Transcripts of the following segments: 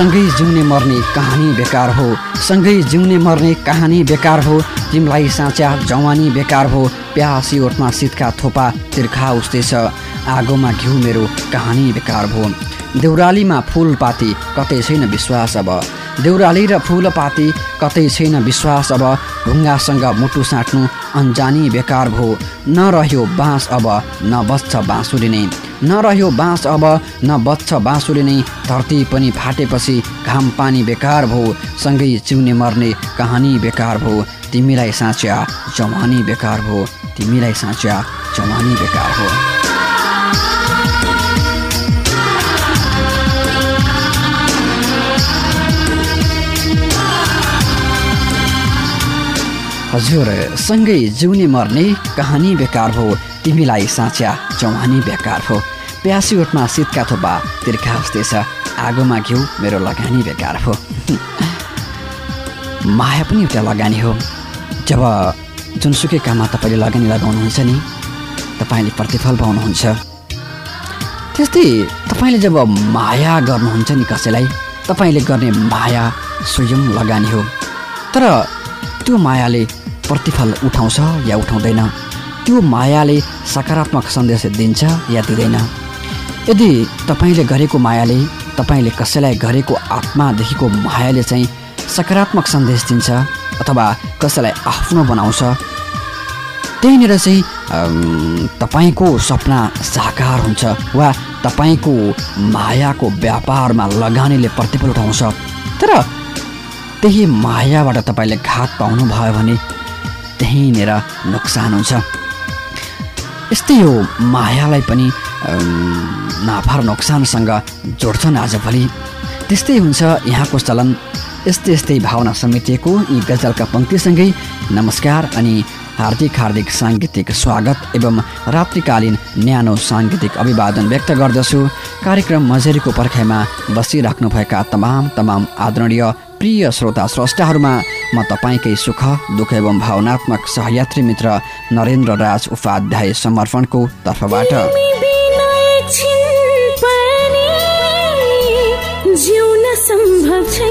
सँगै जिउने मर्ने कहानी बेकार हो। सँगै जिउने मर्ने कहानी बेकार हो। तिमीलाई साँच्या जवानी बेकार हो। प्यासी ओठमा शीतका थोपा तिर्खा उस्तै छ। आगोमा घिउ मेरो कहानी बेकार भयो देउरालीमा फुलपाती कतै छैन विश्वास अब। देउराली र फुलपाती कतै छैन विश्वास अब। ढुङ्गासँग मुटु साट्नु अन्जानी बेकार भयो नरह्यो बाँस अब न बच्छ बाँसुरी नै। नरह्यो बाँस अब न बच्छ बाँसुरी नै धरती पनि फाटेपछि घाम पानी बेकार भयो सँगै चिउने मर्ने कहानी बेकार भयो तिमीलाई साँच्या जवानी बेकार भयो तिमीलाई साँच्या जवानी बेकार हो हजुर सँगै जिउने मर्ने कहानी बेकार हो। तिमीलाई साँच्या जवानी बेकार हो। प्यासी ओठमा शीतका थोपा तिर्खा छ आगोमा घिउ मेरो लगानी बेकार हो। माया पनि एउटा लगानी हो। जब जुनसुकै काममा तपाईँले लगानी लगाउनुहुन्छ नि तपाईँले प्रतिफल पाउनुहुन्छ। त्यस्तै तपाईँले जब माया गर्नुहुन्छ नि कसैलाई तपाईँले गर्ने माया स्वयं लगानी हो। तर त्यो मायाले प्रतिफल उठाउँछ या उठाउँदैन? त्यो मायाले सकारात्मक सन्देश दिन्छ या दिँदैन? यदि तपाईँले गरेको मायाले तपाईँले कसैलाई गरेको आत्मादेखिको मायाले चाहिँ सकारात्मक सन्देश दिन्छ अथवा कसैलाई आफ्नो बनाउँछ त्यहीँनिर चाहिँ तपाईँको सपना साकार हुन्छ वा तपाईँको मायाको व्यापारमा लगानीले प्रतिफल उठाउँछ। तर त्यही मायाबाट तपाईँले घात पाउनुभयो भने त्यहीँनिर नोक्सान हुन्छ। यस्तै हो मायालाई पनि नाफा र नोक्सानसँग जोड्छन् आजभोलि। त्यस्तै हुन्छ यहाँको चलन। यस्तै यस्तै भावना समेटिएको यी गजलका पङ्क्तिसँगै नमस्कार अनि हार्दिक हार्दिक साङ्गीतिक स्वागत एवं रात्रिकालीन न्यानो साङ्गीतिक अभिवादन व्यक्त गर्दछु। कार्यक्रम मजेरीको पर्खाइमा बसिराख्नुभएका तमाम तमाम आदरणीय प्रिय श्रोता स्रष्टाहरूमा म तपाईँकै सुख दुःख एवं भावनात्मक सहयात्री मित्र नरेन्द्र राज उपाध्याय समर्पणको तर्फबाट। सम्भव छैन।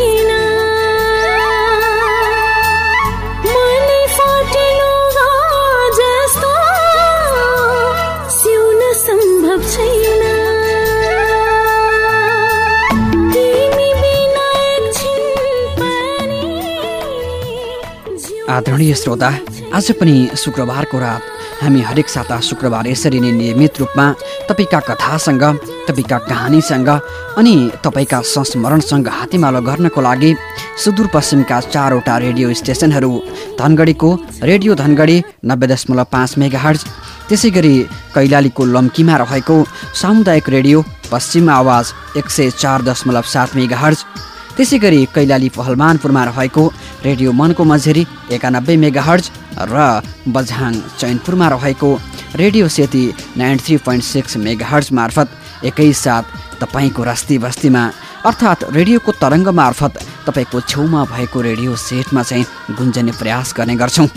आदरणीय श्रोता आज पनि शुक्रबारको रात हामी हरेक साता शुक्रबार यसरी नै नियमित रूपमा तपाईँका कथासँग तपाईँका कहानीसँग अनि तपाईँका संस्मरणसँग हातेमालो गर्नको लागि सुदूरपश्चिमका चारवटा रेडियो स्टेसनहरू धनगढीको रेडियो धनगढी नब्बे दशमलव पाँच मेगा हर्ज त्यसै गरी कैलालीको लम्कीमा रहेको सामुदायिक रेडियो पश्चिम आवाज एक सय चार दशमलव सात मेगा हर्ज त्यसै गरी कैलाली पहलमानपुरमा रहेको रेडियो मनको मझेरी एकानब्बे मेगा हर्ज र बझाङ चैनपुरमा रहेको radio Seti ninety three point six megahertz मार्फत एकैसाथ तपाईँको रस्ती बस्तीमा अर्थात् रेडियोको तरङ्ग मार्फत तपाईँको छेउमा भएको रेडियो सेटमा चाहिँ गुन्जने प्रयास गर्ने गर्छौँ।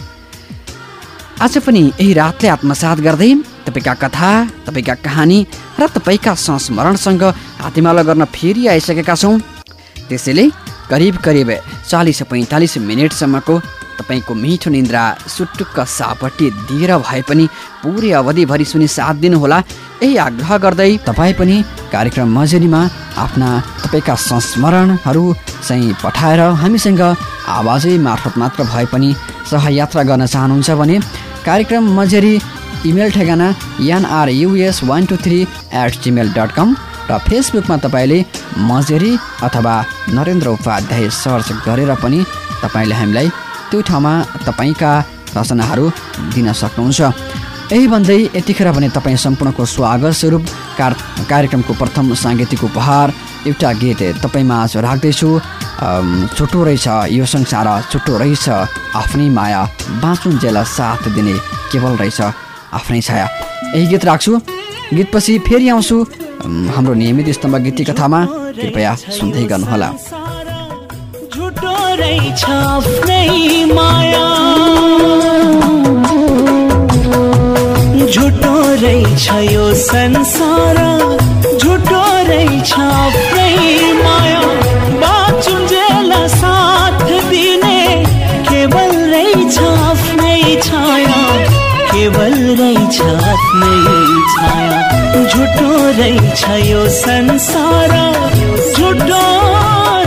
आज पनि यही रातले आत्मसात गर्दै तपाईँका कथा तपाईँका कहानी र तपाईँका संस्मरणसँग हातेमाला गर्न फेरि आइसकेका छौँ। त्यसैले करिब करिब चालिस पैँतालिस मिनटसम्मको तपाईँको मिठो निन्द्रा सुटुक्क सापट्टि दिएर भए पनि पुरै अवधिभरि सुनि साथ दिनुहोला। यही आग्रह गर्दै तपाईँ पनि कार्यक्रम मजेरीमा आफ्ना तपाईँका संस्मरणहरू चाहिँ पठाएर हामीसँग आवाजै मार्फत मात्र भए पनि सहयात्रा गर्न चाहनुहुन्छ भने कार्यक्रम मजेरी इमेल ठेगाना NRUS one two three eight gmail dot com र फेसबुकमा तपाईँले मजेरी अथवा नरेन्द्र उपाध्याय सर्च गरेर पनि तपाईँले हामीलाई त्यो ठाउँमा तपाईँका रचनाहरू दिन सक्नुहुन्छ। यही भन्दै यतिखेर भने तपाईँ सम्पूर्णको स्वागत स्वरूप कार कार्यक्रमको प्रथम साङ्गीतिक उपहार एउटा गीत तपाईँमा आज राख्दैछु। छोटो रहेछ यो संसार छोटो रहेछ आफ्नै माया जेला साथ दिने केवल रहेछ आफ्नै छाया। यही गीत राख्छु। गीतपछि फेरि आउँछु। हाम्रो नियमित स्तम्भ गीति कथामा कृपया सुन्दै गर्नुहोला। झुटो रहेछ यो संसार। झुटो रहेछ माया। बाँचुन्जेल साथ दिने केवल रहेछ आफ्नै छाया। केवल रहेछ आफ्नै छाया। झुटो रहेछ यो संसार झुटो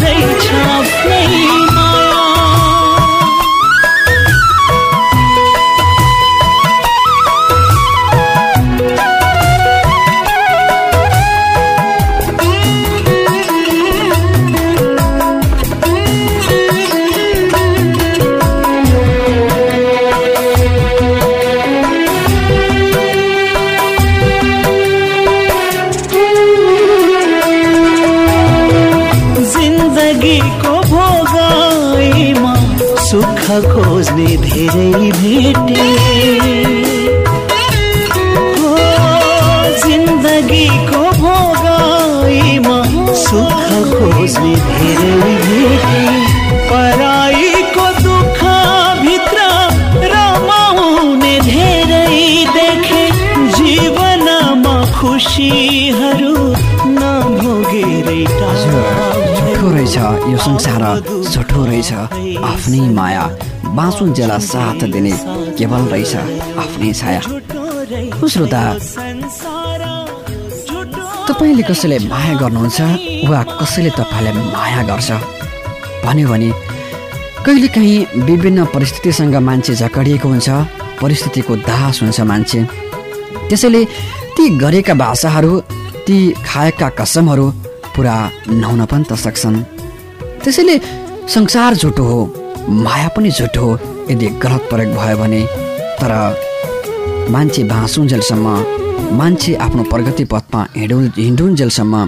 रहेछ आफ्नै। सुख खोज्ने धेरै भेटे। हो जिन्दगीको भोगाइमा सुख खोज्ने धेरै भेटे। पराईको दुःख भित्र रमाउने धेरै देखे। जीवनमा खुसीहरू नभोगेरै रहेछ यो संसार। झुठो रहेछ आफ्नै माया। बाँचुन्जेला साथ दिने केवल रहेछ आफ्नै छाया। श्रोता तपाईँले कसैले माया गर्नुहुन्छ? वा कसैले तपाईँलाई माया गर्छ? भन्यो भने कहिलेकाहीँ विभिन्न परिस्थितिसँग मान्छे झकडिएको हुन्छ परिस्थितिको दास हुन्छ मान्छे। त्यसैले ती गरेका भाषाहरू ती खाएका कसमहरू पुरा नहुन पनि त सक्छन्। त्यसैले संसार झुटो हो माया पनि झुटो हो। यदि गलत प्रयोग भयो भने तर मान्छे बाँचुन्जेलसम्म मान्छे आफ्नो प्रगति पथमा हिँडु हिँडुन्जेलसम्म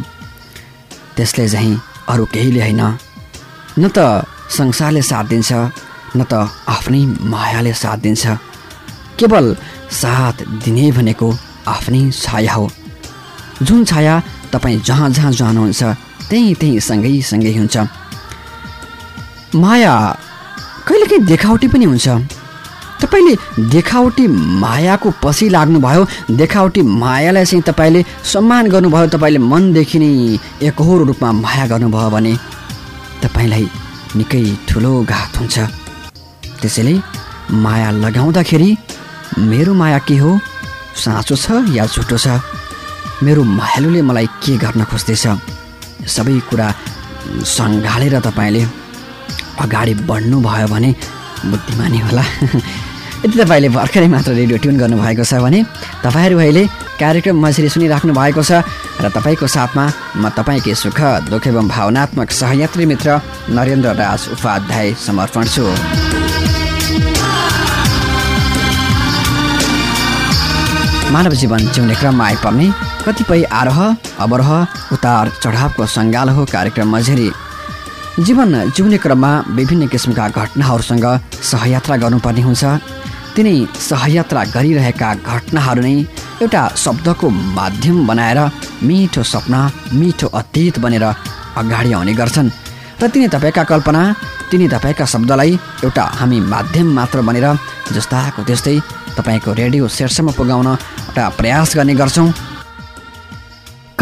त्यसले चाहिँ अरू केहीले होइन। न त संसारले साथ दिन्छ न त आफ्नै मायाले साथ दिन्छ। केवल साथ दिने भनेको आफ्नै छाया हो। जुन छाया तपाईँ जहाँ जहाँ जानुहुन्छ त्यहीँ त्यहीँ सँगै सँगै हुन्छ। माया कहिलेकाहीँ देखावटी पनि हुन्छ। तपाईँले देखावटी मायाको पछि लाग्नुभयो देखावटी मायालाई चाहिँ तपाईँले सम्मान गर्नुभयो तपाईँले मनदेखि नै एकहोरो रूपमा माया गर्नुभयो भने तपाईँलाई निकै ठुलो घात हुन्छ। त्यसैले माया लगाउँदाखेरि मेरो माया के हो? साँचो छ या झुटो छ? मेरो मायालुले मलाई के गर्न खोज्दैछ? सबै कुरा सङ्घालेर तपाईँले अगाडि बढ्नुभयो भने बुद्धिमानी होला। यदि तपाईँले भर्खरै मात्र रेडियो ट्युन गर्नुभएको छ भने तपाईँहरू अहिले कार्यक्रम मझेरी सुनिराख्नु भएको छ र तपाईँको साथमा म तपाईँकै सुख दुःख एवं भावनात्मक सहयात्री मित्र नरेन्द्र राज उपाध्याय समर्पण छु। मानव जीवन जिउने क्रममा आइपर्ने कतिपय आरोह अवरोह उतार चढावको सङ्गाल हो कार्यक्रम मझेरी। जीवन जिउने क्रममा विभिन्न किसिमका घटनाहरूसँग सहयात्रा गर्नुपर्ने हुन्छ। तिनै सहयात्रा गरिरहेका घटनाहरू नै एउटा शब्दको माध्यम बनाएर मिठो सपना मिठो अतीत बनेर अगाडि आउने गर्छन्। र तिनी तपाईँका कल्पना तिनी तपाईँका शब्दलाई एउटा हामी माध्यम मात्र बनेर जस्ताको त्यस्तै तपाईँको रेडियो सेटसम्म पुगाउन एउटा प्रयास गर्ने गर्छौँ।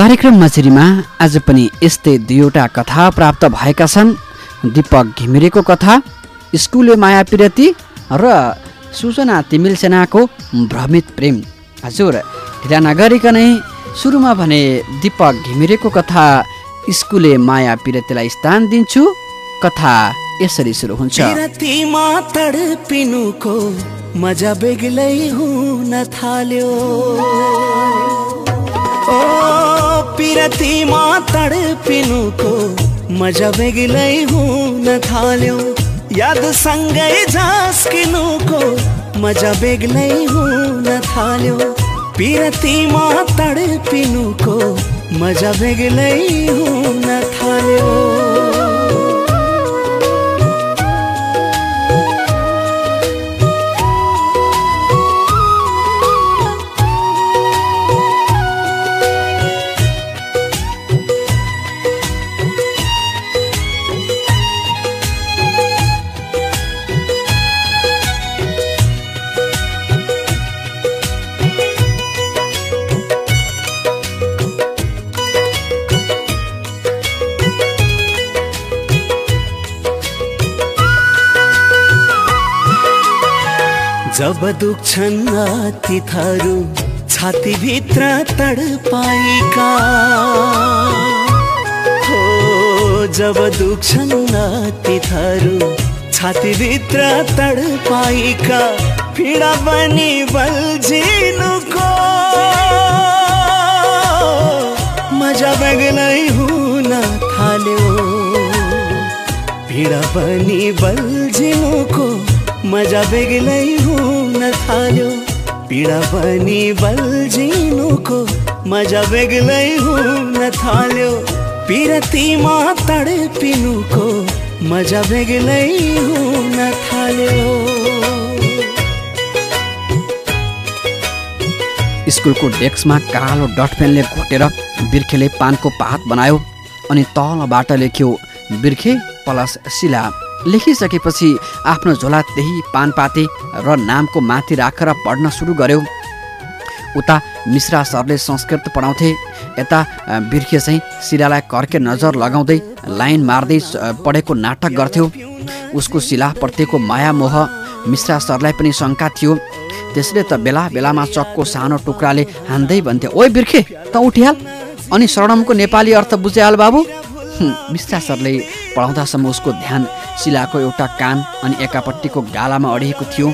कार्यक्रम मछेरीमा आज पनि यस्तै दुईवटा कथा प्राप्त भएका छन्। दीपक घिमिरेको कथा स्कुले माया पिरती र सुजना तिमिल सेनाको भ्रमित प्रेम। हजुर ढिला नगरिकनै सुरुमा भने दीपक घिमिरेको कथा स्कुले माया पिरतीलाई स्थान दिन्छु। कथा यसरी सुरु हुन्छ। मजा बेग्लै हुन थाल्यो। ओ पिरतीमा तडपिनुको मजा बेग्लै हुन थाल्यो याद सँगै झस्किनुको मजा बेग्लै हुन थाल्यो पिरतीमा तडपिनुको मजा बेग्लै हुन जब दुख्छन् अतिथहरू छातीभित्र तडपाइका। हो जब दुख्छन् अतिथहरू छातीभित्र तडपाइका पीडा बनी बल्झिनुको। मजा बेग्लै हुन थाल्यो पीडा पनि बल्झिनुको। मजा बेग्लै हुन थाल्यो। पीडा पनि बल्झिनुको मजा बेग्लै हुन थाल्यो। पिरतीमा तडपिनुको मजा बेग्लै हुन थाल्यो। स्कुलको डेस्कमा कालो डटपेनले घोटेर बिर्खेले पानको पात बनायो अनि तलबाट लेख्यो बिर्खे प्लस शिला। लेखिसकेपछि आफ्नो झोला त्यही पानपाते र नामको माथि राखेर पढ्न सुरु गर्यो। उता मिश्रा सरले संस्कृत पढाउँथे। यता बिर्खे चाहिँ शिलालाई कर्के नजर लगाउँदै लाइन मार्दै पढेको नाटक गर्थ्यो। उसको शिलाप्रतिको माया मोह मिश्रा सरलाई पनि शङ्का थियो। त्यसले त बेला बेलामा चक्को सानो टुक्राले हान्दै भन्थ्यो ओइ बिर्खे त उठिहाल अनि शरणमको नेपाली अर्थ बुझिहाल बाबु? मिश्रा सरले पढाउँदासम्म उसको ध्यान शिलाको एउटा कान अनि एकापट्टिको गालामा अडिएको थियो।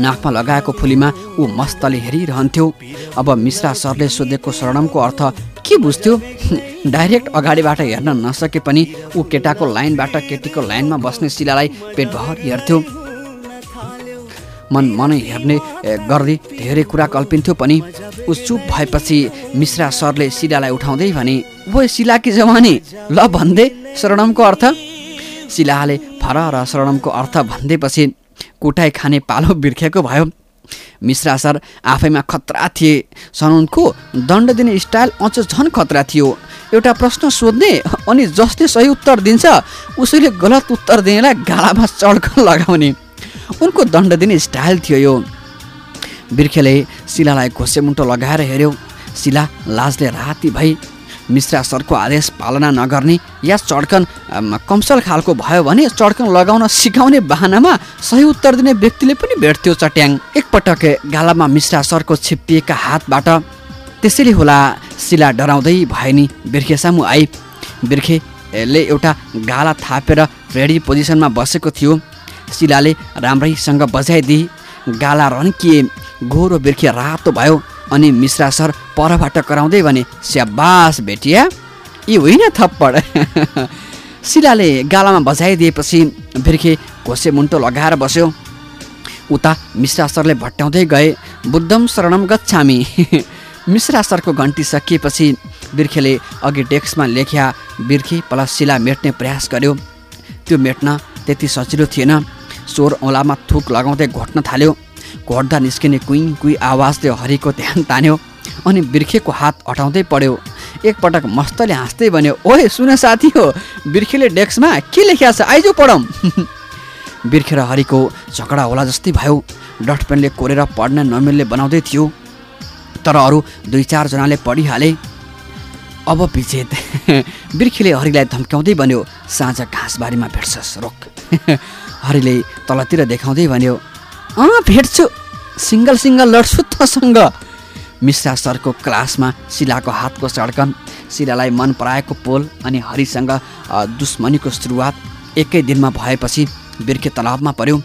नाकमा लगाएको फुलीमा ऊ मस्तले हेरिरहन्थ्यो। अब मिश्रा सरले सोधेको शरणमको अर्थ के बुझ्थ्यो? डाइरेक्ट अगाडिबाट हेर्न नसके पनि ऊ केटाको लाइनबाट केटीको लाइनमा बस्ने शिलालाई पेटभर हेर्थ्यो। मन मनै हेर्ने गर्दै धेरै कुरा कल्पिन्थ्यो पनि। ऊ चुप भएपछि मिश्रा सरले शिलालाई उठाउँदै भने वो शिलाकी जवानी? ल भन्दै शरणमको अर्थ? शिलाले फर र शरणमको अर्थ भन्दैपछि कुटाइ खाने पालो बिर्खेको भयो। मिश्रा सर आफैमा खतरा थिए। सनुनको दण्ड दिने स्टाइल अझ झन् खतरा थियो। एउटा प्रश्न सोध्ने अनि जसले सही उत्तर दिन्छ उसैले गलत उत्तर दिनेलाई गालामा चड्क लगाउने। उनको दण्ड दिने स्टाइल थियो यो। बिर्खेले शिलालाई घोसेमुन्टो लगाएर हेऱ्यो। शिला लाजले राति भई मिश्रा सरको आदेश पालना नगर्ने या चड्कन कमसल खालको भयो भने चड्कन लगाउन सिकाउने बाहनामा सही उत्तर दिने व्यक्तिले पनि भेट्थ्यो चट्याङ। एकपटक गालामा मिश्रा सरको छिप्पिएका हातबाट त्यसैले होला शिला डराउँदै भए नि बिर्खे सामु आई। बिर्खेले एउटा गाला थापेर रेडी पोजिसनमा बसेको थियो। शिलाले राम्रैसँग बजाइदिए। गाला रन्किए। गोरो बिर्खे रातो भयो। अनि मिश्रा सर परबाट कराउँदै भने स्याबास भेटिया यी होइन थप्पड। शिलाले गालामा बजाइदिएपछि बिर्खे घोसे मुन्टो लगाएर बस्यो। उता मिश्रा सरले भट्टाउँदै गए बुद्धम शरणम गच्छामी। मिश्रा सरको घन्टी सकिएपछि बिर्खेले अघि डेस्कमा लेख्या बिर्खे प्लस शिला मेट्ने प्रयास गर्यो। त्यो मेट्न त्यति सजिलो थिएन। स्वर औँलामा थुक लगाउँदै घोट्न थाल्यो। घोट्दा निस्किने कुइ कुइ आवाजले हरिको ध्यान तान्यो अनि बिर्खेको हात हटाउँदै पढ्यो। एकपटक मस्तले हाँस्दै भन्यो ओए सुन साथी हो बिर्खेले डेस्कमा के लेखिया छ? आइजो पढौँ। बिर्खे र हरिको झगडा होला जस्तै भयो। डटपेनले कोरेर पढ्न नमिल्ने बनाउँदै थियो। तर अरू दुई चारजनाले पढिहाले। अब विच्छेद। बिर्खेले हरिलाई धम्क्याउँदै भन्यो साँझ घाँसबारीमा भेट्छस् रोक। हरिले तलतिर देखाउँदै भन्यो अँ भेट्छु। सिङ्गल सिङ्गल लड्छु तसँग। मिश्रा सरको क्लासमा शिलाको हातको चड्कन शिलालाई मन पराएको पोल अनि हरिसँग दुश्मनीको सुरुवात एकै दिनमा भएपछि बिर्खे तलाबमा पर्यो।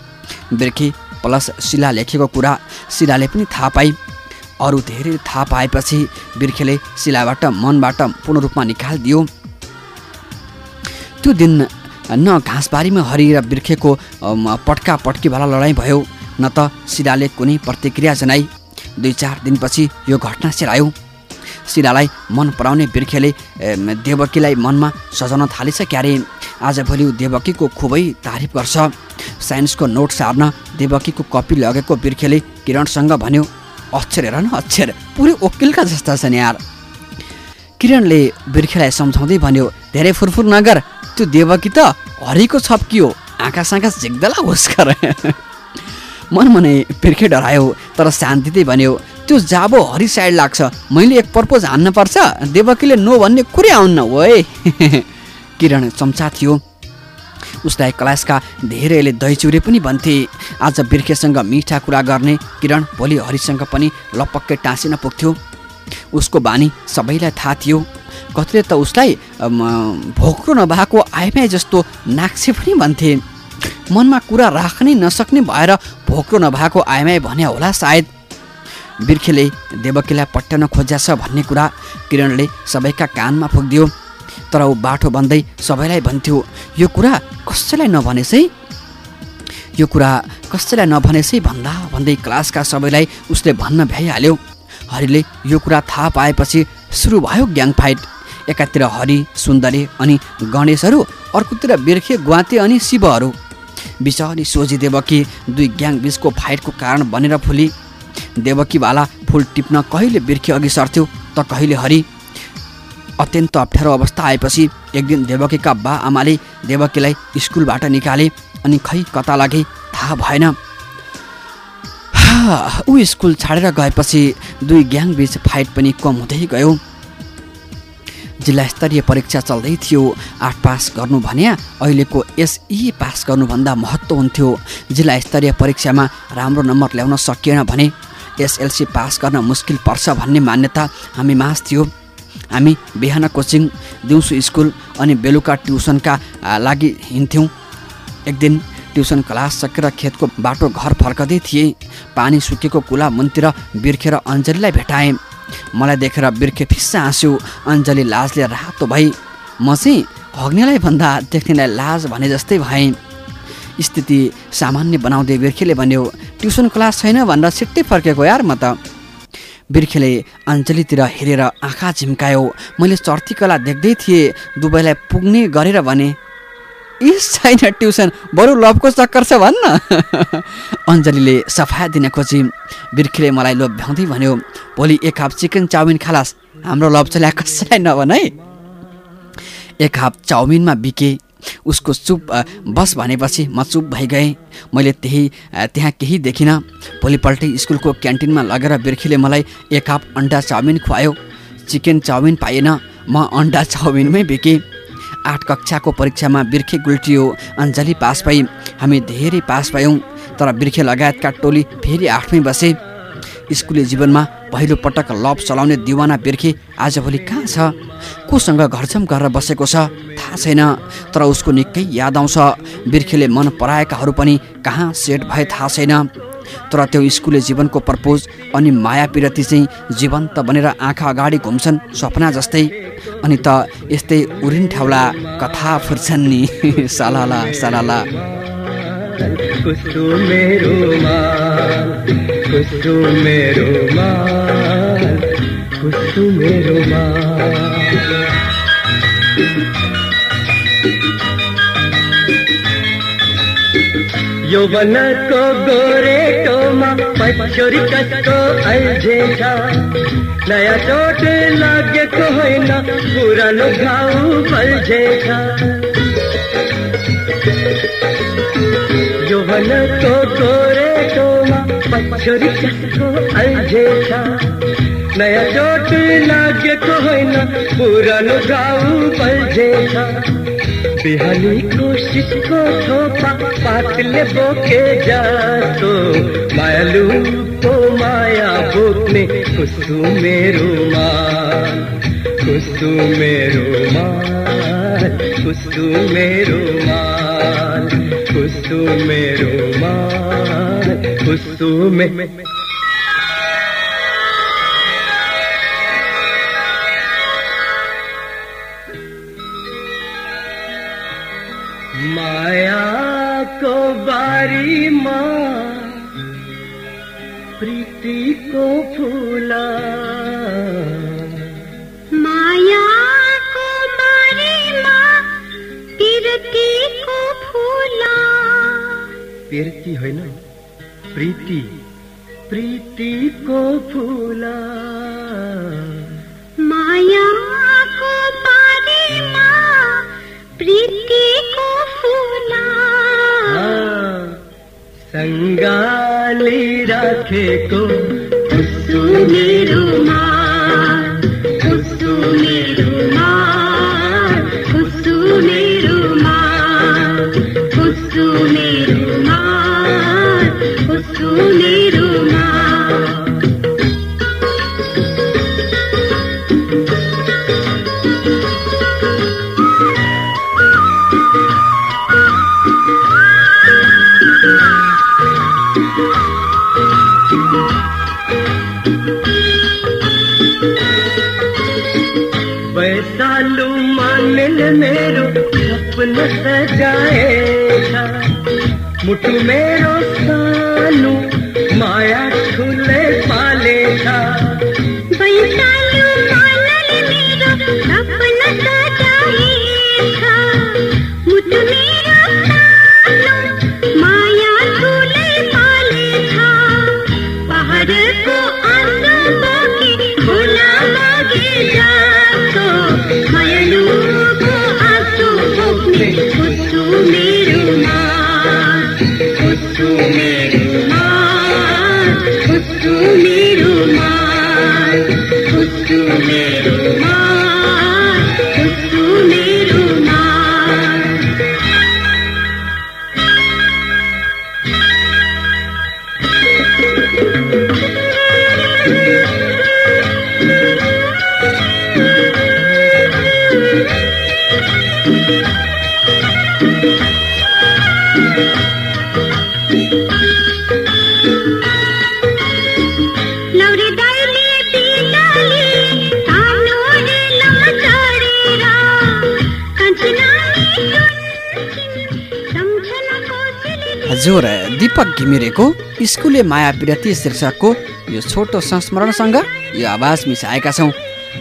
बिर्खे प्लस शिला लेखेको कुरा शिलाले पनि थाहा पाइ अरू धेरै थाहा पाएपछि बिर्खेले शिलाबाट मनबाट पूर्ण रूपमा निकालिदियो। त्यो दिन न घाँसबारीमा हरि र बिर्खेको पट्का पट्कीवाला लडाइँ भयो। न त शिलाले कुनै प्रतिक्रिया जनाई। दुई चार दिनपछि यो घटना सेलायो शिलालाई मन पराउने बिर्खेले देवकीलाई मनमा सजाउन थालिछ क्यारे। आजभोलि देवकीको खुबै तारिफ गर्छ। साइन्सको नोट सार्न देवकीको कपी लगेको बिर्खेले किरणसँग भन्यो अक्षर हेर न अक्षर पुरै वकिलका जस्ता छन् यार। किरणले बिर्खेलाई सम्झाउँदै भन्यो धेरै फुरफुर नगर त्यो देवकी त हरिको छप्की हो आँखा साँखा झिक्दला होस्कर। मन मनै बिर्खे डरायो तर शान्तिले भन्यो त्यो जाबो हरि साइड लाग्छ मैले एक पर्पोज हान्न पर्छ देवकीले नो भन्ने कुरै आउन्न ओए। किरण चम्चा थियो। उसलाई क्लासका धेरैले दहीचुरे पनि भन्थे। आज बिर्खेसँग मिठा कुरा गर्ने किरण भोलि हरिसँग पनि लपक्कै टाँसिन पुग्थ्यो। उसको बानी सबैलाई थाहा थियो। कतिले त उसलाई भोक्रो नभएको आइमाई जस्तो नाक्से पनि भन्थे। मनमा कुरा राख्नै नसक्ने भएर भोक्रो नभएको आइमाई भने होला सायद। बिर्खेले देवकीलाई पट्याउन खोज्या छ भन्ने कुरा किरणले सबैका कानमा पुगिदियो तर ऊ बाटो बन्दै सबैलाई भन्थ्यो यो कुरा कसैलाई नभनेस् यो कुरा कसैलाई नभनेस् भन्दा भन्दै क्लासका सबैलाई उसले भन्न भ्याइहाल्यो। हरिले यो कुरा थाहा पाएपछि सुरु भयो ग्याङ फाइट। एकातिर हरि सुन्दरी अनि गणेशहरू अर्कोतिर बिर्खे ग्वाते अनि शिवहरू। बिचरी सोझी देवकी दुई ग्याङ बिचको फाइटको कारण बनेर फुली। देवकीवाला फुल टिप्न कहिले बिर्खे अघि सर्थ्यो त कहिले हरि। अत्यन्त अप्ठ्यारो अवस्था आएपछि एक दिन देवकीका बा आमाले देवकीलाई स्कुलबाट निकाले अनि खै कता लागे थाहा भएन। ऊ स्कुल छाडेर गएपछि दुई ग्याङ बिच फाइट पनि कम हुँदै गयो। जिल्ला स्तरीय परीक्षा चल्दै थियो। आठ पास गर्नु भने अहिलेको एसई पास गर्नुभन्दा महत्त्व हुन्थ्यो। जिल्ला स्तरीय परीक्षामा राम्रो नम्बर ल्याउन सकिएन भने एसएलसी पास गर्न मुस्किल पर्छ भन्ने मान्यता हामी माझ थियो। हामी बिहान कोचिङ दिउँसो स्कुल अनि बेलुका ट्युसनका लागि हिँड्थ्यौँ। एक दिन ट्युसन क्लास सकेर खेतको बाटो घर फर्कँदै थिएँ। पानी सुकेको कुला मुनतिर बिर्खेर अञ्जलीलाई भेटाएँ। मलाई देखेर बिर्खे फिस्सा हाँस्यो। अञ्जली लाजले रातो भई म चाहिँ हग्नेलाई भन्दा देख्नेलाई लाज भने जस्तै भएँ। स्थिति सामान्य बनाउँदै बिर्खेले भन्यो ट्युसन क्लास छैन भनेर छिट्टै फर्केको यार म त। बिर्खेले अञ्जलीतिर हेरेर आँखा झिम्कायो मैले चर्तीकला देख्दै थिएँ दुबईलाई पुग्ने गरेर भने। इस छैन ट्युसन बरु लभको चक्कर छ भन्न। अञ्जलीले सफा दिन खोजी बिर्खेले मलाई लोभ भ्याउँदै भन्यो भोलि एक हाफ चिकन चाउमिन खालास। हाम्रो लभ चल्या कसैलाई नभन है? एक हाफ चाउमिनमा बिके उसको चुप बस भनेपछि म चुप भइगएँ। मैले त्यही त्यहाँ केही देखिनँ। भोलिपल्टै स्कुलको क्यान्टिनमा लगेर बिर्खीले मलाई एक हाफ अन्डा चाउमिन खुवायो। चिकन चाउमिन पाएन म अन्डा चाउमिनमै बिकेँ। आठ कक्षाको परीक्षामा बिर्खे गुल्टियो अञ्जली पास पाइ हामी धेरै पास पायौँ तर बिर्खे लगायतका टोली फेरि आठमै बसे। स्कुले जीवनमा पहिलो पटक लभ चलाउने दिवाना बिर्खे आजभोलि कहाँ छ? कोसँग घरछम गरेर बसेको छ? थाहा छैन तर उसको निकै याद आउँछ। बिर्खेले मन पराएकाहरू पनि कहाँ सेट भए थाहा छैन। तर त्यो स्कुले जीवनको प्रपोज अनि माया पिरती चाहिँ जीवन्त बनेर आँखा अगाडि घुम्छन् सपना जस्तै। अनि त यस्तै उरिन ठाउला कथा फुर्छन् नि। सलाला सलाला। यौवनको गोरेटोमा पछोरी कसको अल्झेछ। नयाँ चोट लागेको होइन पुरानो घाउ बल्झेछ। यौवनको गोरेटोमा पछोरी कसको अल्झेछ। नयाँ चोट लागेको होइन पुरानो घाउ बल्झेछ। बिहानी कोसिसको थोपा पातले बोके जातो मायालुको माया बोक्ने कुसु मेरो मान कुसु मेरो मान कुसु मेरो मान कुसु मेरो मान कुसु में। मायाको बारीमा प्रीतिको फुला मायाको बारीमा प्रीतिको फुला प्रीति होइन प्रीति प्रीतिको फुला मायाको बारीमा प्रीतिको फुला ङ्गा मुटु मेरो स्कुले माया विरती शीर्षकको यो छोटो संस्मरणसँग यो आवाज मिसाएका छौँ।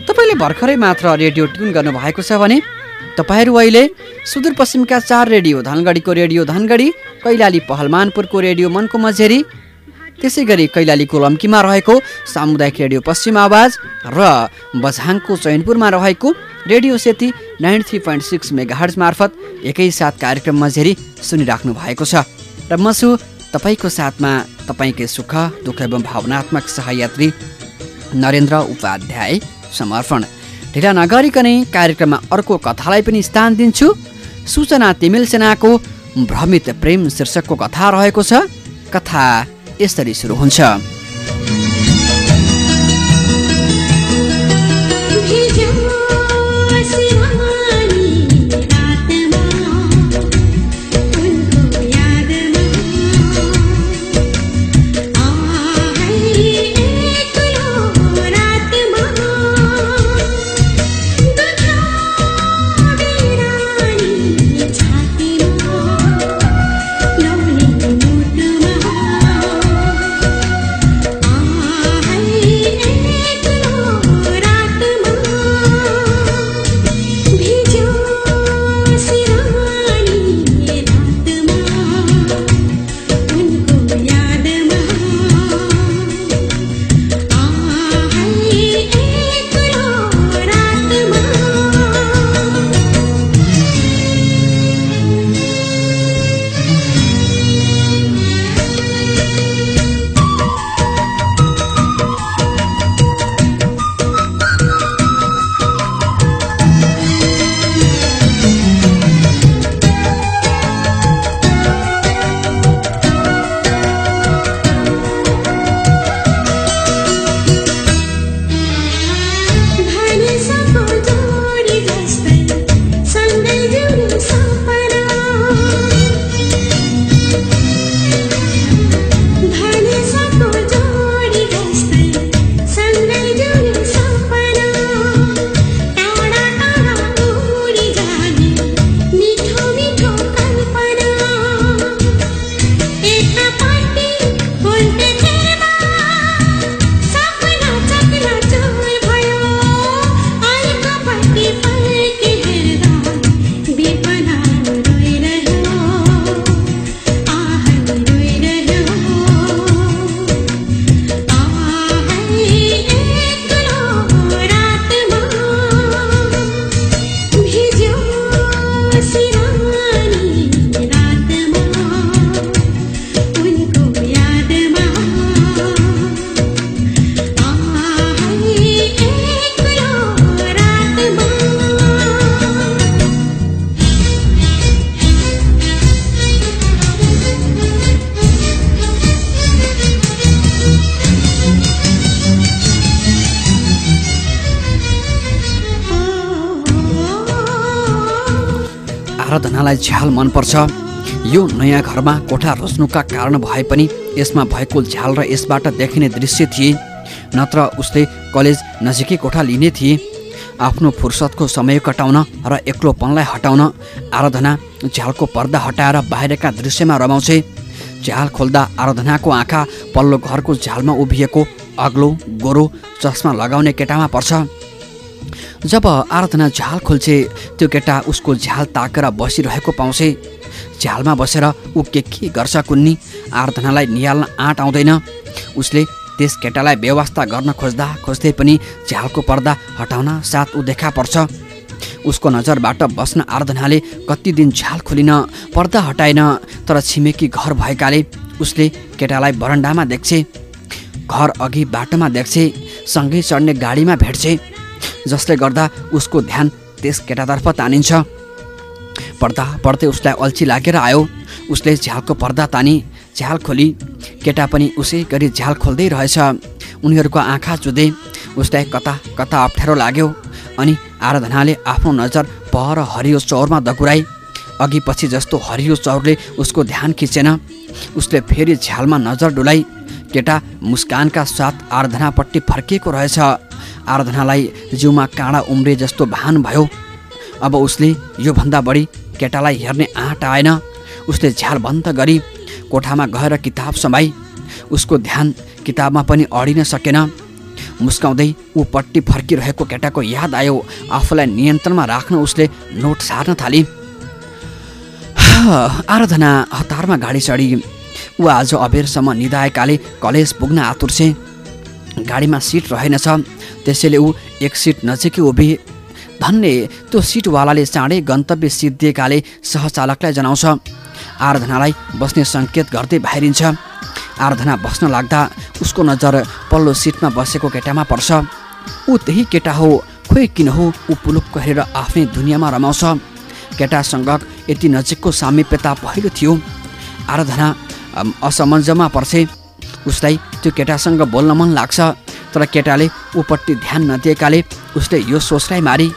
तपाईँले भर्खरै मात्र रेडियो ट्युन गर्नुभएको छ भने तपाईँहरू अहिले सुदूरपश्चिमका चार रेडियो धनगढीको रेडियो धनगढी कैलाली पहलमानपुरको रेडियो मनको मझेरी त्यसै गरी कैलालीको लम्कीमा रहेको सामुदायिक रेडियो पश्चिम आवाज र बझाङको चैनपुरमा रहेको radio Seti nine three point six megahertz मार्फत एकैसाथ कार्यक्रम मझेरी सुनिराख्नु भएको छ। र म छु तपाईँको साथमा तपाईँकै सुख दुःख एवं भावनात्मक सहयात्री नरेन्द्र उपाध्याय समर्पण। ढिला नगरिकनै कार्यक्रममा अर्को कथालाई पनि स्थान दिन्छु। सूचना तिमिल सेनाको भ्रमित प्रेम शीर्षकको कथा रहेको छ। कथा यसरी सुरु हुन्छ। आराधनालाई झ्याल मनपर्छ। यो नयाँ घरमा कोठा रोज्नुका कारण भए पनि यसमा भएको झ्याल र यसबाट देखिने दृश्य थिए। नत्र उसले कलेज नजिकै कोठा लिने थिए। आफ्नो फुर्सदको समय कटाउन र एक्लोपनलाई हटाउन आराधना झ्यालको पर्दा हटाएर बाहिरका दृश्यमा रमाउँछे। झ्याल खोल्दा आराधनाको आँखा पल्लो घरको झ्यालमा उभिएको अग्लो गोरो चस्मा लगाउने केटामा पर्छ। जब आराधना झ्याल खोल्छे त्यो केटा उसको झ्याल ताकेर बसिरहेको पाउँछे। झ्यालमा बसेर ऊ के के गर्छ कुन्नी? आराधनालाई निहाल्न आँट आउँदैन। उसले त्यस केटालाई व्यवस्था गर्न खोज्दा खोज्दै पनि झ्यालको पर्दा हटाउन साथ ऊ देखा पर्छ। उसको नजरबाट बस्न आराधनाले कति दिन झ्याल खोलिन पर्दा हटाएन तर छिमेकी घर भएकाले उसले केटालाई बरन्डामा देख्छे। घर अघि बाटोमा देख्छे सँगै चढ्ने गाडीमा भेट्छे। जसले गर्दा उसको ध्यान त्यस केटातर्फ तानिन्छ। पर्दा पढ्दै उसलाई अल्छी लागेर आयो। उसले झ्यालको पर्दा तानी झ्याल खोली। केटा पनि उसै गरी झ्याल खोल्दै रहेछ। उनीहरूको आँखा चुँदै। उसलाई कता कता अप्ठ्यारो लाग्यो अनि आराधनाले आफ्नो नजर पर हरियो चौरमा दगुराई। अघि पछि जस्तो हरियो चौरले उसको ध्यान खिचेन। उसले फेरि झ्यालमा नजर डुलाई केटा मुस्कानका साथ आराधनापट्टि फर्किएको रहेछ। आराधनालाई जिउमा काँडा उम्रे जस्तो भान भयो। अब उसले योभन्दा बढी केटालाई हेर्ने आँट आएन। उसले झ्याल बन्द गरी कोठामा गएर किताब समाई। उसको ध्यान किताबमा पनि अडिन सकेन। मुस्काउँदै ऊपट्टि फर्किरहेको केटाको याद आयो। आफूलाई नियन्त्रणमा राख्न उसले नोट सार्न थाली। आराधना हतारमा गाडी चढी। ऊ आज अबेरसम्म निधाएकाले कलेज पुग्न आतुर छे गाडीमा सिट रहेनछ त्यसैले ऊ एक सिट नजिकै उभि धन्य त्यो सिटवालाले चाँडै गन्तव्य सिट दिएकाले सहचालकलाई जनाउँछ। आराधनालाई बस्ने सङ्केत गर्दै बाहिरिन्छ। आराधना बस्न लाग्दा उसको नजर पल्लो सिटमा बसेको केटामा पर्छ। ऊ त्यही केटा हो खोइ किन हो ऊ पुलुक्क हेरेर आफ्नै दुनियाँमा रमाउँछ। केटासँग यति नजिकको सामिप्यता पहिलो थियो। आराधना अम, असमञ्जमा पर्छे उसलाई त्यो केटासँग बोल्न मन लाग्छ। तर केटाले ऊपट्टि ध्यान नदिएकाले उसले यो सोचलाई मारी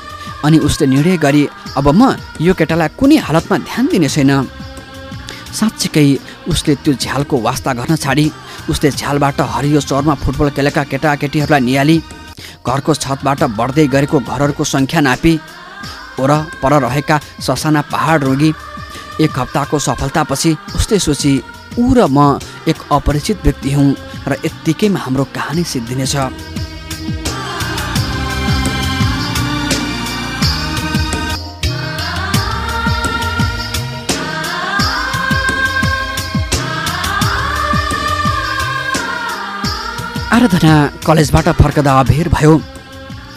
अनि उसले निर्णय गरी अब म यो केटालाई कुनै हालतमा ध्यान दिने छैन। साँच्चीकै उसले त्यो झ्यालको वास्ता गर्न छाडी उसले झ्यालबाट हरियो चौरमा फुटबल खेलेका केटाकेटीहरूलाई निहाली घरको छतबाट बढ्दै गरेको घरहरूको सङ्ख्या नापी पर रहेका ससाना पहाड रोगी। एक हप्ताको सफलतापछि उसले सोची ऊ र म एक अपरिचित व्यक्ति हौँ। र यत्तिकैमा हाम्रो कहानी सिद्धिनेछ। आराधना कलेजबाट फर्कदा अबेर भयो।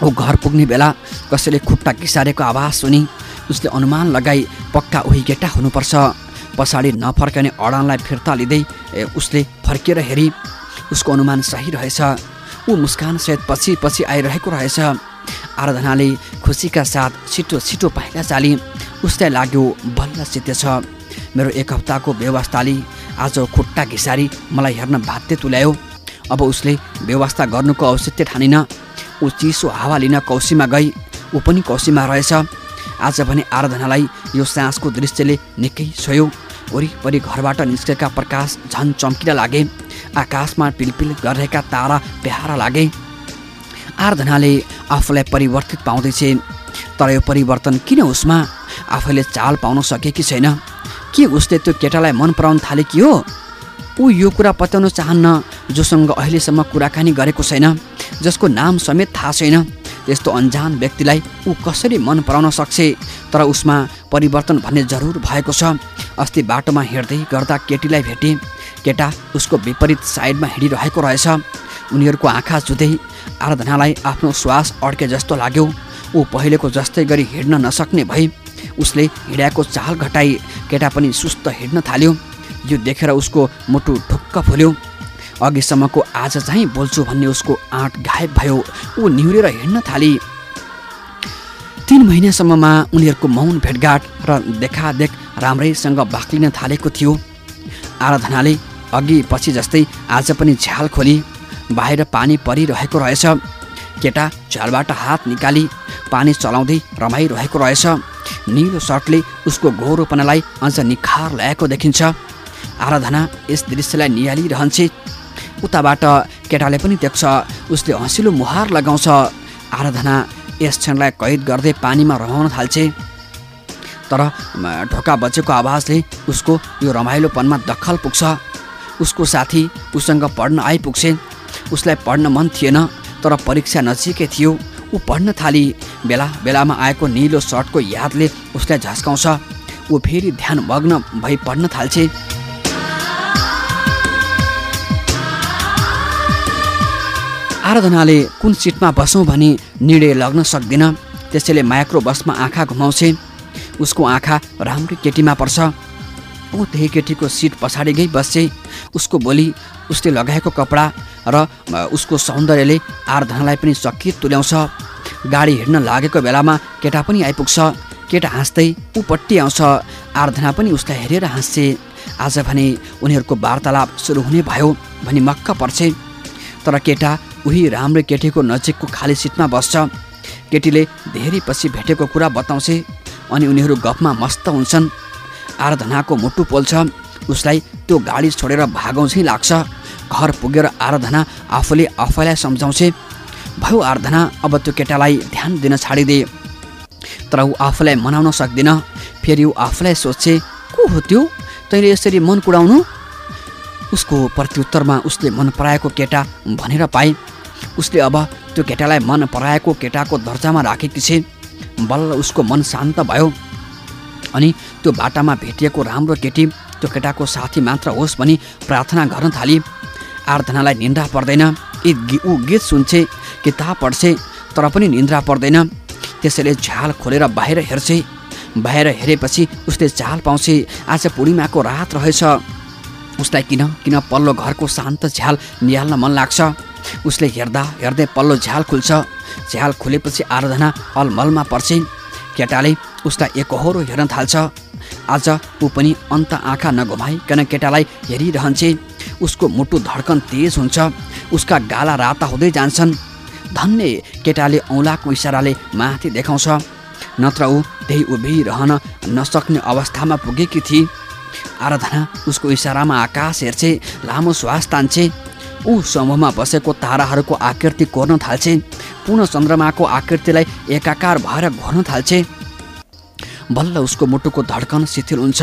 ऊ घर पुग्ने बेला कसैले खुट्टा किसारेको आवाज सुनि उसले अनुमान लगाई पक्का उही केटा हुनुपर्छ। पछाडि नफर्कने अडानलाई फिर्ता लिँदै उसले फर्किएर हेरी। उसको अनुमान सही रहेछ। ऊ मुस्कान सहित पछि पछि आइरहेको रहेछ। आराधनाले खुसीका साथ छिटो छिटो पाइला चाली। उसलाई लाग्यो बल्ल सिद्धेछ मेरो एक हप्ताको व्यवस्थाले आज खुट्टा घिसारी मलाई हेर्न बाध्य तुल्यायो। अब उसले व्यवस्था गर्नुको औचित्य ठानिन। ऊ चिसो हावा लिन कौसीमा गई। ऊ पनि कौसीमा रहेछ। आज भने आराधनालाई यो साँझको दृश्यले निकै छोयो। वरिपरि घरबाट निस्केका प्रकाश झन् चम्किन लागे। आकाशमा पिलपिल गरिरहेका तारा प्यारा लागे। आराधनाले आफूलाई परिवर्तित पाउँदैछ। तर यो परिवर्तन किन उसमा? आफैले चाल पाउन सकेकी छैन। के उसले त्यो केटालाई मन पराउन थाले कि हो? ऊ यो कुरा पत्याउन चाहन्न जोसँग अहिलेसम्म कुराकानी गरेको छैन। जसको नाम समेत थाहा छैन। त्यस्तो अन्जान व्यक्तिलाई ऊ कसरी मन पराउन सक्छ? तर उसमा परिवर्तन भन्ने जरुर भएको छ। अस्ति बाटोमा हिँड्दै गर्दा केटीलाई भेटे। केटा उसको विपरीत साइडमा हिँडिरहेको रहेछ। उनीहरूको आँखा जुधै आराधनालाई आफ्नो श्वास अड्के जस्तो लाग्यो। ऊ पहिलेको जस्तै गरी हिँड्न नसक्ने भई उसले हिँडाएको चाल घटाई केटा पनि सुस्त हिँड्न थाल्यो। यो देखेर उसको मुटु ढुक्क फुल्यो। अघिसम्मको आज चाहिँ बोल्छु भन्ने उसको आँट गायब भयो। ऊ निहुरेर हिँड्न थाली। तिन महिनासम्ममा उनीहरूको मौन भेटघाट र देखादेख राम्रैसँग बाक्लिन थालेको थियो। आराधनाले अघि पछि जस्तै आज पनि झ्याल खोली। बाहिर पानी परिरहेको रहेछ। केटा झ्यालबाट हात निकाली पानी चलाउँदै रमाइरहेको रहेछ। निलो सर्टले उसको गोरोपनालाई अझ निखार ल्याएको देखिन्छ। आराधना यस दृश्यलाई निहालिरहन्छे। उताबाट केटाले पनि देख्छ उसले हँसिलो मुहार लगाउँछ। आराधना यस क्षणलाई कैद गर्दै पानीमा रमाउन थाल्छे। तर ढोका बजेको आवाजले उसको यो रमाइलोपनमा दखल पुग्छ। उसको साथी उसँग पढ्न आइपुग्छे उसलाई पढ्न मन थिएन तर परीक्षा नजिकै थियो। ऊ पढ्न थाली। बेला बेलामा आएको निलो सर्टको यादले उसलाई झस्काउँछ। ऊ फेरि ध्यान मग्न भई पढ्न थाल्छे। आराधनाले कुन सिटमा बसौँ भनी निर्णय लग्न सक्दिन। त्यसैले माइक्रो बसमा आँखा घुमाउँछे उसको आँखा राम्रै केटीमा पर्छ। ऊ त्यही केटीको सिट पछाडि गई बस्छे उसको बोली उसले लगाएको कपडा र उसको सौन्दर्यले आराधनालाई पनि सकित तुल्याउँछ। गाडी हिँड्न लागेको बेलामा केटा पनि आइपुग्छ। केटा हाँस्दै ऊपट्टि आउँछ। आराधना पनि उसलाई हेरेर हाँस्छे आज भने उनीहरूको वार्तालाप सुरु हुने भयो भनी मक्क पर्छे तर केटा उही राम्रो केटीको नजिकको खाली सिटमा बस्छ। केटीले धेरै पछि भेटेको कुरा बताउँछे अनि उनीहरू गफमा मस्त हुन्छन्। आराधनाको मुटु पोल्छ। उसलाई त्यो गाडी छोडेर भागौँ चाहिँ लाग्छ। घर पुगेर आराधना आफूले आफैलाई सम्झाउँछे। भयो आराधना अब त्यो केटालाई ध्यान दिन छाडिदे। तर ऊ आफूलाई मनाउन सक्दिन। फेरि ऊ आफूलाई सोध्छे को हो त्यो? तैँले यसरी मन कुडाउनु? उसको प्रत्युत्तरमा उसले मन पराएको केटा भनेर पाए। उसले अब त्यो केटालाई मन पराएको केटाको दर्जामा राखेकी छे। बल्ल उसको मन शान्त भयो। अनि त्यो बाटामा भेटिएको राम्रो केटी त्यो केटाको साथी मात्र होस् भनी प्रार्थना गर्न थाली। आराधनालाई निन्द्रा पर्दैन। यी ऊ गीत सुन्छे किताब पढ्छे तर पनि निन्द्रा पर्दैन। त्यसैले झ्याल खोलेर बाहिर हेर्छे। बाहिर हेरेपछि उसले चाल पाउँछे आज पूर्णिमाको रात रहेछ। उसलाई किन किन पल्लो घरको शान्त झ्याल निहाल्न मन लाग्छ? उसले हेर्दा हेर्दै पल्लो झ्याल खुल्छ। झ्याल खुलेपछि आराधना अलमलमा पर्छे। केटाले उसलाई एकहोरो हेर्न थाल्छ। आज ऊ पनि अन्त आँखा नघुमाइकन केटालाई हेरिरहन्छे। उसको मुटु धड्कन तेज हुन्छ। उसका गाला राता हुँदै जान्छन्। धन्य केटाले औँलाको इसाराले माथि देखाउँछ। नत्र ऊ त्यही उभिरहन नसक्ने अवस्थामा पुगेकी थिए। आराधना उसको इसारामा आकाश हेर्छे लामो श्वास तान्छे। ऊ समूहमा बसेको ताराहरूको आकृति कोर्न थाल्छे। पूर्ण चन्द्रमाको आकृतिलाई एकाकार भएर घोर्न थाल्छे। बल्ल उसको मुटुको धड्कन शिथिल हुन्छ।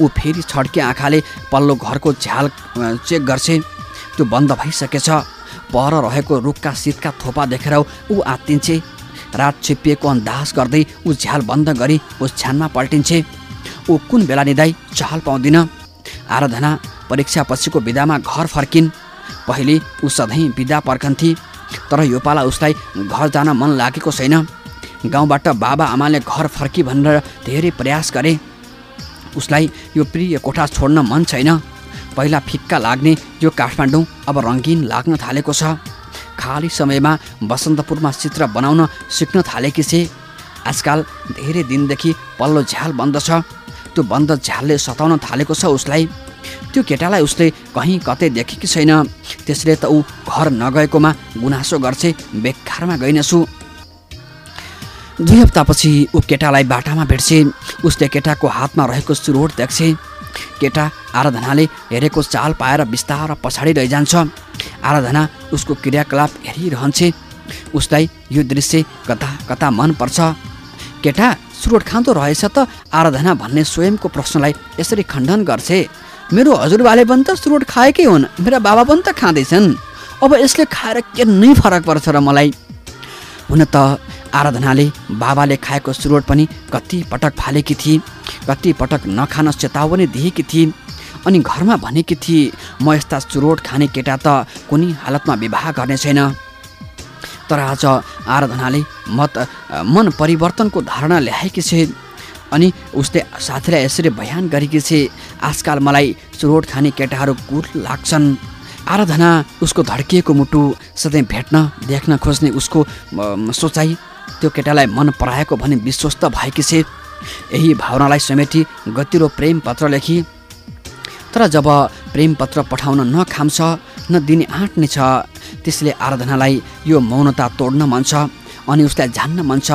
ऊ फेरि छड्के आँखाले पल्लो घरको झ्याल चेक गर्छे। त्यो बन्द भइसकेछ। पर रहेको रुखका शीतका थोपा देखेर ऊ आत्तिन्छे। रात छिप्पिएको अन्दाज गर्दै ऊ झ्याल बन्द गरी ओछ्यानमा पल्टिन्छे। ऊ कुन बेला निदाई चाल पाउँदिन? आराधना परीक्षा पछिको बिदामा घर फर्किन्। पहिले ऊ सधैँ बिदा पर्खन्थे तर यो पाला उसलाई घर जान मन लागेको छैन। गाउँबाट बाबा आमाले घर फर्की भनेर धेरै प्रयास गरे। उसलाई यो प्रिय कोठा छोड्न मन छैन। पहिला फिक्का लाग्ने यो काठमाडौँ अब रङ्गीन लाग्न थालेको छ। खाली समयमा बसन्तपुरमा चित्र बनाउन सिक्न थालेकी छे। आजकाल धेरै दिनदेखि पल्लो झ्याल बन्द छ। त्यो बन्द झ्यालले सताउन थालेको छ उसलाई। त्यो केटालाई उसले कहीँ कतै देखेकी छैन। त्यसले त ऊ घर नगएकोमा गुनासो गर्छे बेकारमा गइनछु। दुई हप्तापछि ऊ केटालाई बाटामा भेट्छे। उसले केटाको हातमा रहेको चुरोट देख्छे। केटा आराधनाले हेरेको चाल पाएर बिस्तार पछाडि रहिजान्छ आराधना उसको क्रियाकलाप हेरिरहन्छे। उसलाई यो दृश्य कता कता मन पर्छ? केटा चुरोट खाँदो रहेछ त आराधना भन्ने स्वयंको प्रश्नलाई यसरी खण्डन गर्छे। मेरो हजुरबाले पनि त चुरोट खाएकै हुन् मेरा बाबा पनि त खाँदैछन्। अब यसले खाएर के नै फरक पर्छ र मलाई? हुन त आराधनाले बाबाले खाएको चुरोट पनि कति पटक फालेकी थिए कति पटक नखान चेतावनी दिएकी थिए। अनि घरमा भनेकी थिए म यस्ता चुरोट खाने केटा त कुनै हालतमा विवाह गर्ने छैन। तर आज आराधनाले मत मन परिवर्तनको धारणा ल्याएकी छे। अनि उसले साथीलाई यसरी बयान गरेकी छे आजकाल मलाई चुरोट खाने केटाहरू कुल लाग्छन्। आराधना उसको धड्किएको मुटु सधैँ भेट्न देख्न खोज्ने उसको सोचाइ त्यो केटालाई मन पराएको भने विश्वस्त भएकी छे यही भावनालाई समेटी गतिलो प्रेम पत्र लेखी। तर जब प्रेम पत्र पठाउन न खाम्छ न दिने आँट्ने छ त्यसले आराधनालाई यो मौनता तोड्न मन छ अनि उसलाई जान्न मन छ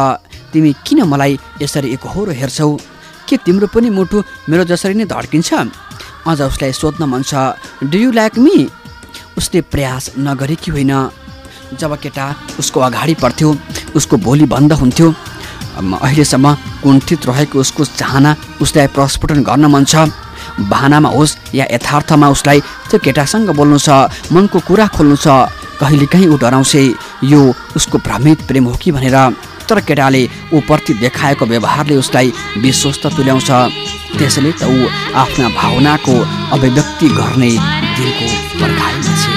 तिमी किन मलाई यसरी एकहोरो हेर्छौ? के तिम्रो पनि मुटु मेरो जसरी नै धड्किन्छ? अझ उसलाई सोध्न मन छ डु यु लाइक मी उसले प्रयास नगरेकी होइन। जब केटा उसको अगाडि पर्थ्यो उसको भोलि बन्द हुन्थ्यो अहिलेसम्म कुण्ठित रहेको उसको चाहना उसलाई प्रस्फुटन गर्न मन छ। बहानामा होस् या यथार्थमा उसलाई त्यो केटासँग बोल्नु छ मनको कुरा खोल्नु छ कहिलेकाहीँ ऊ डराउँछे यो उसको भ्रमित प्रेम हो कि भनेर। तर केटाले ऊप्रति देखाएको व्यवहारले उसलाई विश्वस्त तुल्याउँछ। त्यसैले त ऊ आफ्ना भावनाको अभिव्यक्ति गर्ने दिनको पर्खाइमा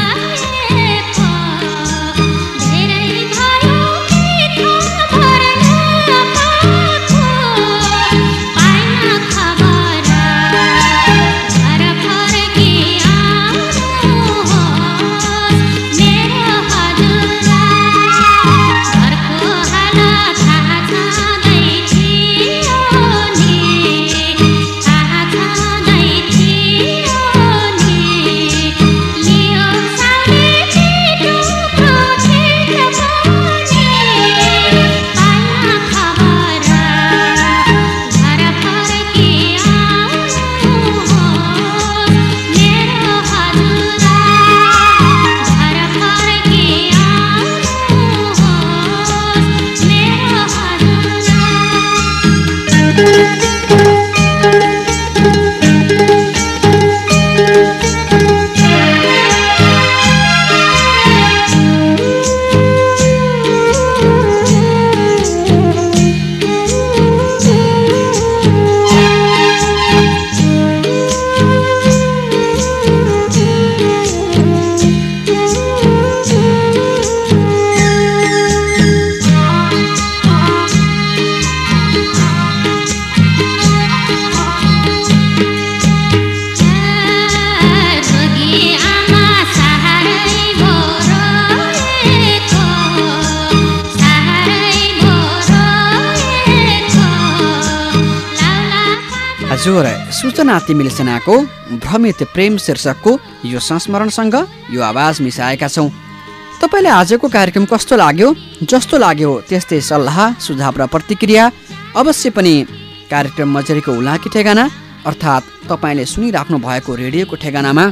सूचना तिमीले सेनाको भ्रमित प्रेम शीर्षकको यो संस्मरणसँग यो आवाज मिसाएका छौँ। तपाईँलाई आजको कार्यक्रम कस्तो लाग्यो? जस्तो लाग्यो त्यस्तै सल्लाह सुझाव र प्रतिक्रिया अवश्य पनि कार्यक्रम मजरीको उलाकी ठेगाना अर्थात् तपाईँले सुनिराख्नु भएको रेडियोको ठेगानामा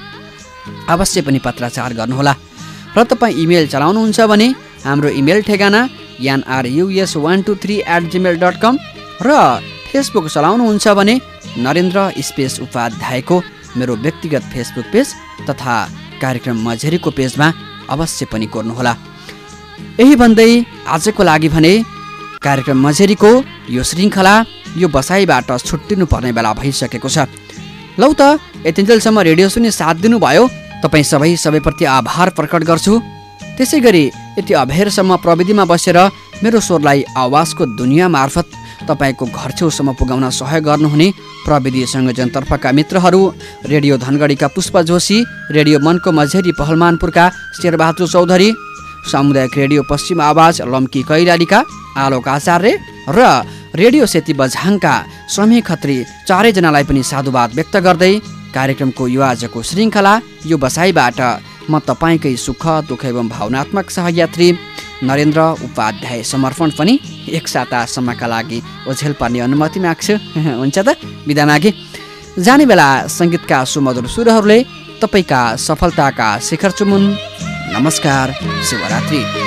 अवश्य पनि पत्राचार गर्नुहोला। र तपाईँ इमेल चलाउनुहुन्छ भने हाम्रो इमेल ठेगाना NRUS one two three eight gmail dot com र फेसबुक चलाउनुहुन्छ भने नरेन्द्र स्पेस उपाध्यायको मेरो व्यक्तिगत फेसबुक पेज तथा कार्यक्रम मझेरीको पेजमा अवश्य पनि कोर्नुहोला। यही भन्दै आजको लागि भने कार्यक्रम मझेरीको यो श्रृङ्खला यो बसाइबाट छुट्टिनु पर्ने बेला भइसकेको छ। लौ त यतिन्जेलसम्म रेडियो सुन्ने साथ दिनुभयो। तपाईँ सबै सबैप्रति आभार प्रकट गर्छु। त्यसै गरी यति अबेरसम्म प्रविधिमा बसेर मेरो स्वरलाई आवाजको दुनियाँ मार्फत तपाईँको घर छेउसम्म पुगाउन सहयोग गर्नुहुने प्रविधि संयोजनतर्फका मित्रहरू रेडियो धनगढीका पुष्प जोशी रेडियो मनको मझेरी पहलमानपुरका शेरबहादुर चौधरी सामुदायिक रेडियो पश्चिम आवाज लम्की कैलालीका आलोक आचार्य र रेडियो सेती बझाङका समी खत्री चारैजनालाई पनि साधुवाद व्यक्त गर्दै कार्यक्रमको यो आजको श्रृङ्खला यो बसाइबाट म तपाईँकै सुख दुःख एवं भावनात्मक सहयात्री नरेन्द्र उपाध्याय समर्पण पनि एक सातासम्मका लागि ओझेल पार्ने अनुमति माग्छु। हुन्छ त? बिदा मागे। जाने बेला सङ्गीतका सुमधुर सुरहरूले तपाईँका सफलताका शिखर चुमुन। नमस्कार। शुभरात्रि।